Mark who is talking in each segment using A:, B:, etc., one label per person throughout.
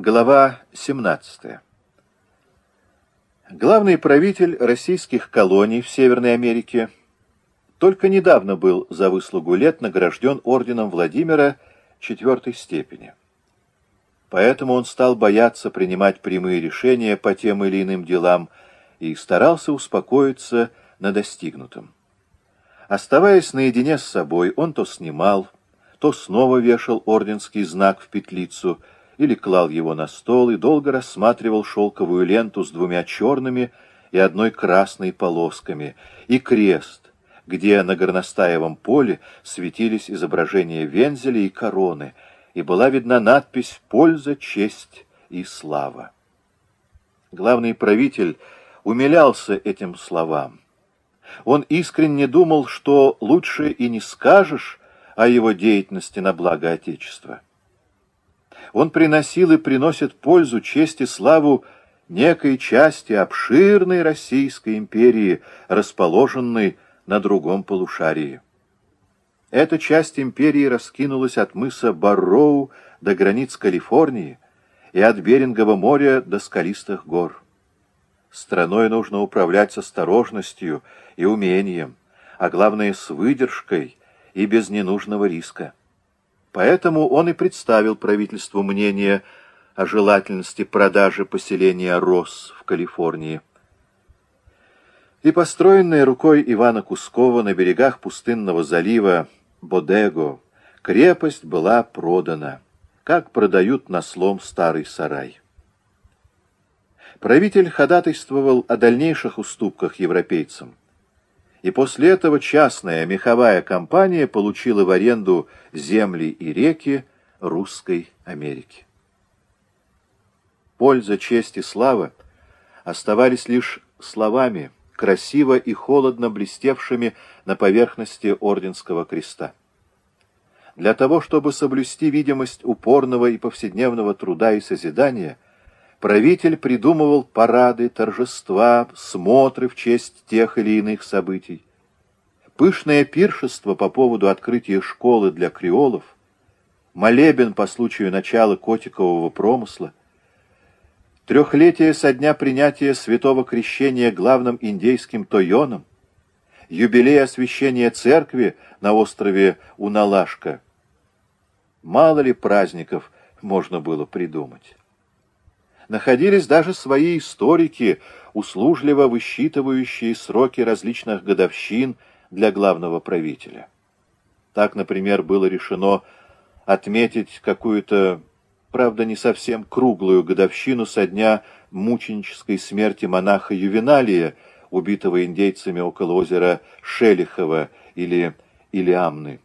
A: Глава 17. Главный правитель российских колоний в Северной Америке только недавно был за выслугу лет награжден орденом Владимира четвертой степени. Поэтому он стал бояться принимать прямые решения по тем или иным делам и старался успокоиться на достигнутом. Оставаясь наедине с собой, он то снимал, то снова вешал орденский знак в петлицу — или клал его на стол и долго рассматривал шелковую ленту с двумя черными и одной красной полосками, и крест, где на горностаевом поле светились изображения вензеля и короны, и была видна надпись «Польза, честь и слава». Главный правитель умилялся этим словам. Он искренне думал, что лучше и не скажешь о его деятельности на благо Отечества он приносил и приносит пользу, честь и славу некой части обширной Российской империи, расположенной на другом полушарии. Эта часть империи раскинулась от мыса Барроу до границ Калифорнии и от Берингового моря до скалистых гор. Страной нужно управлять с осторожностью и умением, а главное с выдержкой и без ненужного риска. Поэтому он и представил правительству мнение о желательности продажи поселения Росс в Калифорнии. И построенная рукой Ивана Кускова на берегах пустынного залива Бодего крепость была продана, как продают на слом старый сарай. Правитель ходатайствовал о дальнейших уступках европейцам и после этого частная меховая компания получила в аренду земли и реки Русской Америки. Польза, честь и слава оставались лишь словами, красиво и холодно блестевшими на поверхности Орденского креста. Для того, чтобы соблюсти видимость упорного и повседневного труда и созидания, правитель придумывал парады, торжества, смотры в честь тех или иных событий. Пышное пиршество по поводу открытия школы для креолов, молебен по случаю начала котикового промысла, трехлетие со дня принятия святого крещения главным индейским Тойоном, юбилей освящения церкви на острове Уналашка. Мало ли праздников можно было придумать находились даже свои историки, услужливо высчитывающие сроки различных годовщин для главного правителя. Так, например, было решено отметить какую-то, правда, не совсем круглую годовщину со дня мученической смерти монаха Ювеналия, убитого индейцами около озера Шелихова или Илиамны.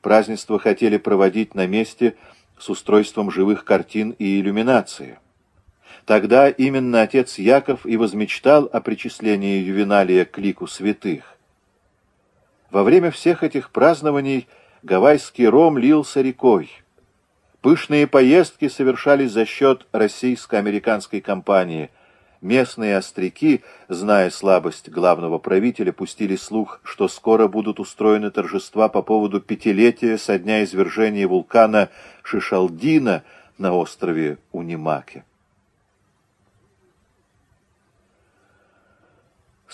A: Празднество хотели проводить на месте с устройством живых картин и иллюминации. Тогда именно отец Яков и возмечтал о причислении Ювеналия к лику святых. Во время всех этих празднований гавайский ром лился рекой. Пышные поездки совершались за счет российско-американской компании. Местные остряки, зная слабость главного правителя, пустили слух, что скоро будут устроены торжества по поводу пятилетия со дня извержения вулкана Шишалдина на острове Унимаке.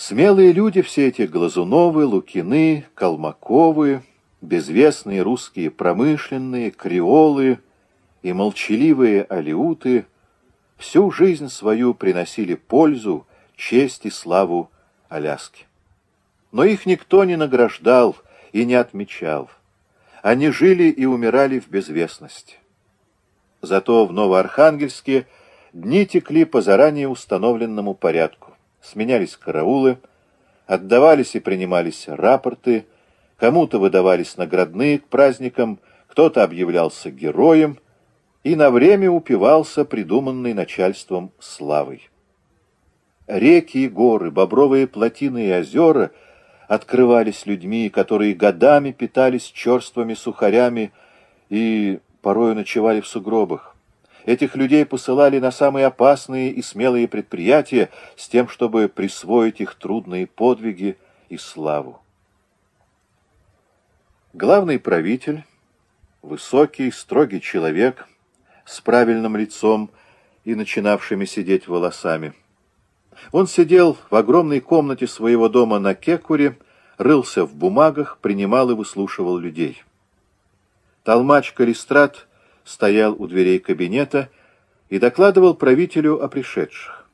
A: Смелые люди все эти Глазуновы, Лукины, Калмаковы, безвестные русские промышленные, креолы и молчаливые алиуты всю жизнь свою приносили пользу, честь и славу Аляске. Но их никто не награждал и не отмечал. Они жили и умирали в безвестности. Зато в Новоархангельске дни текли по заранее установленному порядку сменялись караулы, отдавались и принимались рапорты, кому-то выдавались наградные к праздникам, кто-то объявлялся героем и на время упивался придуманной начальством славой. Реки и горы, бобровые плотины и озера открывались людьми, которые годами питались черствыми сухарями и порою ночевали в сугробах. Этих людей посылали на самые опасные и смелые предприятия с тем, чтобы присвоить их трудные подвиги и славу. Главный правитель, высокий, строгий человек, с правильным лицом и начинавшими сидеть волосами. Он сидел в огромной комнате своего дома на Кекуре, рылся в бумагах, принимал и выслушивал людей. Толмач Калистрат стоял у дверей кабинета и докладывал правителю о пришедших.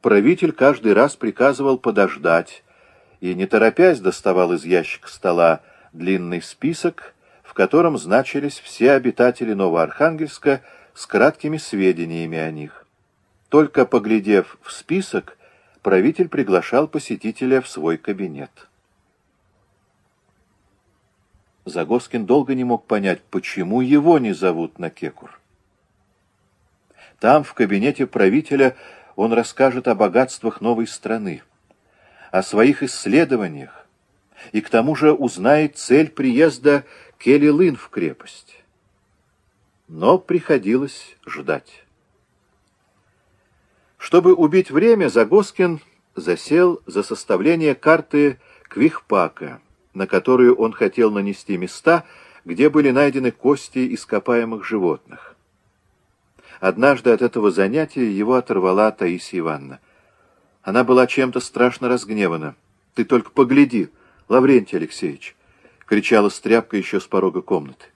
A: Правитель каждый раз приказывал подождать и, не торопясь, доставал из ящика стола длинный список, в котором значились все обитатели Новоархангельска с краткими сведениями о них. Только поглядев в список, правитель приглашал посетителя в свой кабинет. Загоскин долго не мог понять, почему его не зовут на Кекур. Там, в кабинете правителя, он расскажет о богатствах новой страны, о своих исследованиях, и к тому же узнает цель приезда Келли-Лын в крепость. Но приходилось ждать. Чтобы убить время, Загоскин засел за составление карты Квихпака, на которую он хотел нанести места, где были найдены кости ископаемых животных. Однажды от этого занятия его оторвала Таисия Ивановна. Она была чем-то страшно разгневана. «Ты только погляди, Лаврентий Алексеевич!» — кричала стряпка еще с порога комнаты.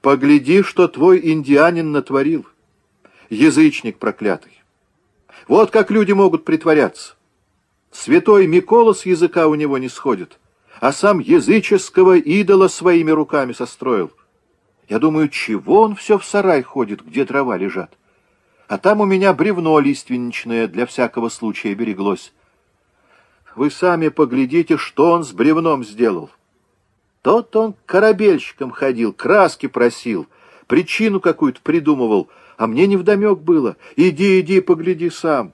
A: «Погляди, что твой индианин натворил! Язычник проклятый! Вот как люди могут притворяться. Святой Микола с языка у него не сходит, а сам языческого идола своими руками состроил. Я думаю, чего он все в сарай ходит, где дрова лежат? А там у меня бревно лиственничное для всякого случая береглось. Вы сами поглядите, что он с бревном сделал. Тот он корабельщиком ходил, краски просил, причину какую-то придумывал — а мне невдомек было. Иди, иди, погляди сам.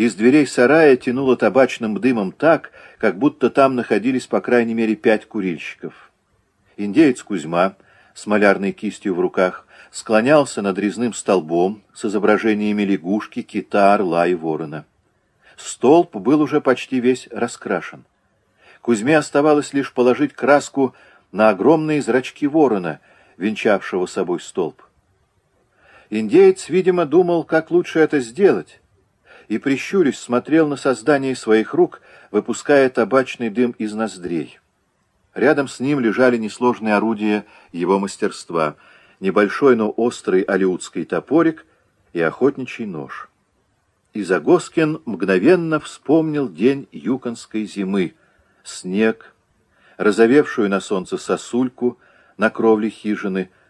A: Из дверей сарая тянуло табачным дымом так, как будто там находились по крайней мере пять курильщиков. Индеец Кузьма с малярной кистью в руках склонялся над резным столбом с изображениями лягушки, кита, орла и ворона. Столб был уже почти весь раскрашен. Кузьме оставалось лишь положить краску на огромные зрачки ворона, венчавшего собой столб. Индеец, видимо, думал, как лучше это сделать, и, прищурясь, смотрел на создание своих рук, выпуская табачный дым из ноздрей. Рядом с ним лежали несложные орудия его мастерства, небольшой, но острый алиутский топорик и охотничий нож. И Загоскин мгновенно вспомнил день юконской зимы, снег, разовевшую на солнце сосульку на кровле хижины —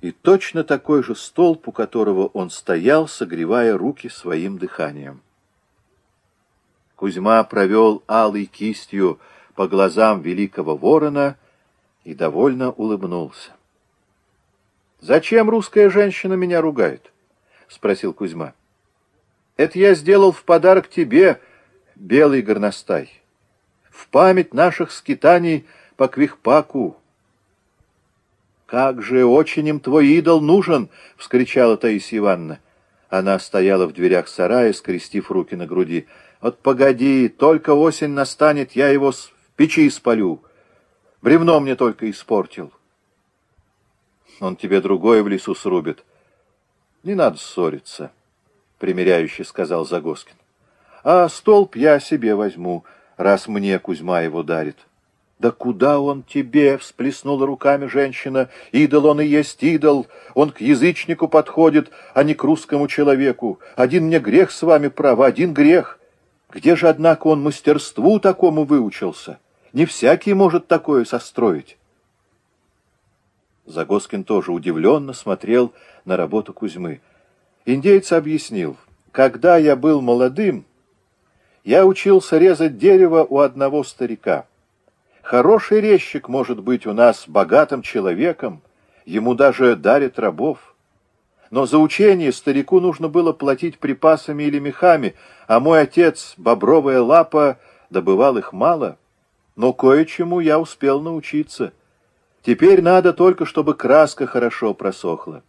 A: и точно такой же столб, у которого он стоял, согревая руки своим дыханием. Кузьма провел алой кистью по глазам великого ворона и довольно улыбнулся. «Зачем русская женщина меня ругает?» — спросил Кузьма. «Это я сделал в подарок тебе, белый горностай, в память наших скитаний по Квихпаку». «Как же очень им твой идол нужен!» — вскричала Таисия Ивановна. Она стояла в дверях сарая, скрестив руки на груди. «Вот погоди, только осень настанет, я его в печи спалю. Бревно мне только испортил». «Он тебе другое в лесу срубит». «Не надо ссориться», — примиряюще сказал Загоскин. «А столб я себе возьму, раз мне Кузьма его дарит». «Да куда он тебе?» — всплеснула руками женщина. «Идол он и есть идол. Он к язычнику подходит, а не к русскому человеку. Один мне грех с вами, право, один грех. Где же, однако, он мастерству такому выучился? Не всякий может такое состроить». Загоскин тоже удивленно смотрел на работу Кузьмы. Индейец объяснил, «Когда я был молодым, я учился резать дерево у одного старика». Хороший резчик может быть у нас богатым человеком, ему даже дарят рабов. Но за учение старику нужно было платить припасами или мехами, а мой отец, бобровая лапа, добывал их мало. Но кое-чему я успел научиться. Теперь надо только, чтобы краска хорошо просохла.